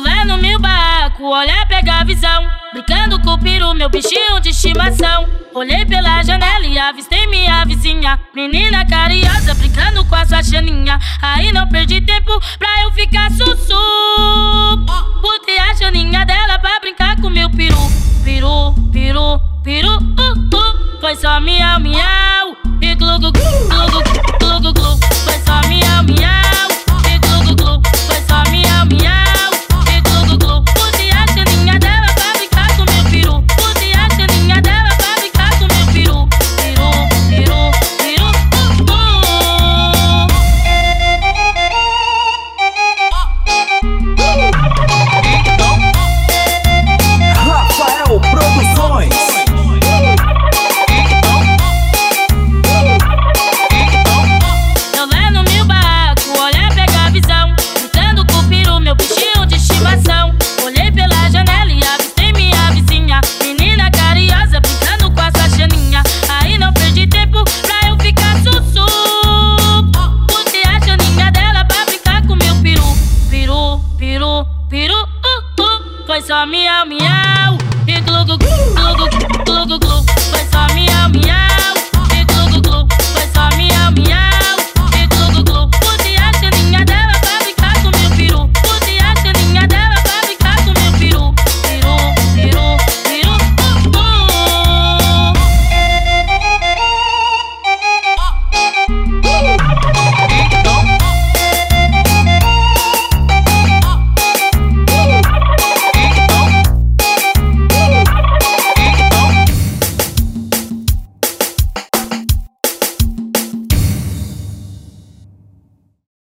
Lá no meu barraco, olhar pegar a visão. Brincando com o peru, meu bichinho de estimação. Olhei pela janela e avistei minha vizinha. Menina carinhosa, brincando com a sua chaninha. Aí não perdi tempo pra eu ficar sussu. Botei a chaninha dela pra brincar com meu peru. Peru, peru, peru, uh, uh. Foi só miau, miau e glu, glu, glu. Esa meow, meow.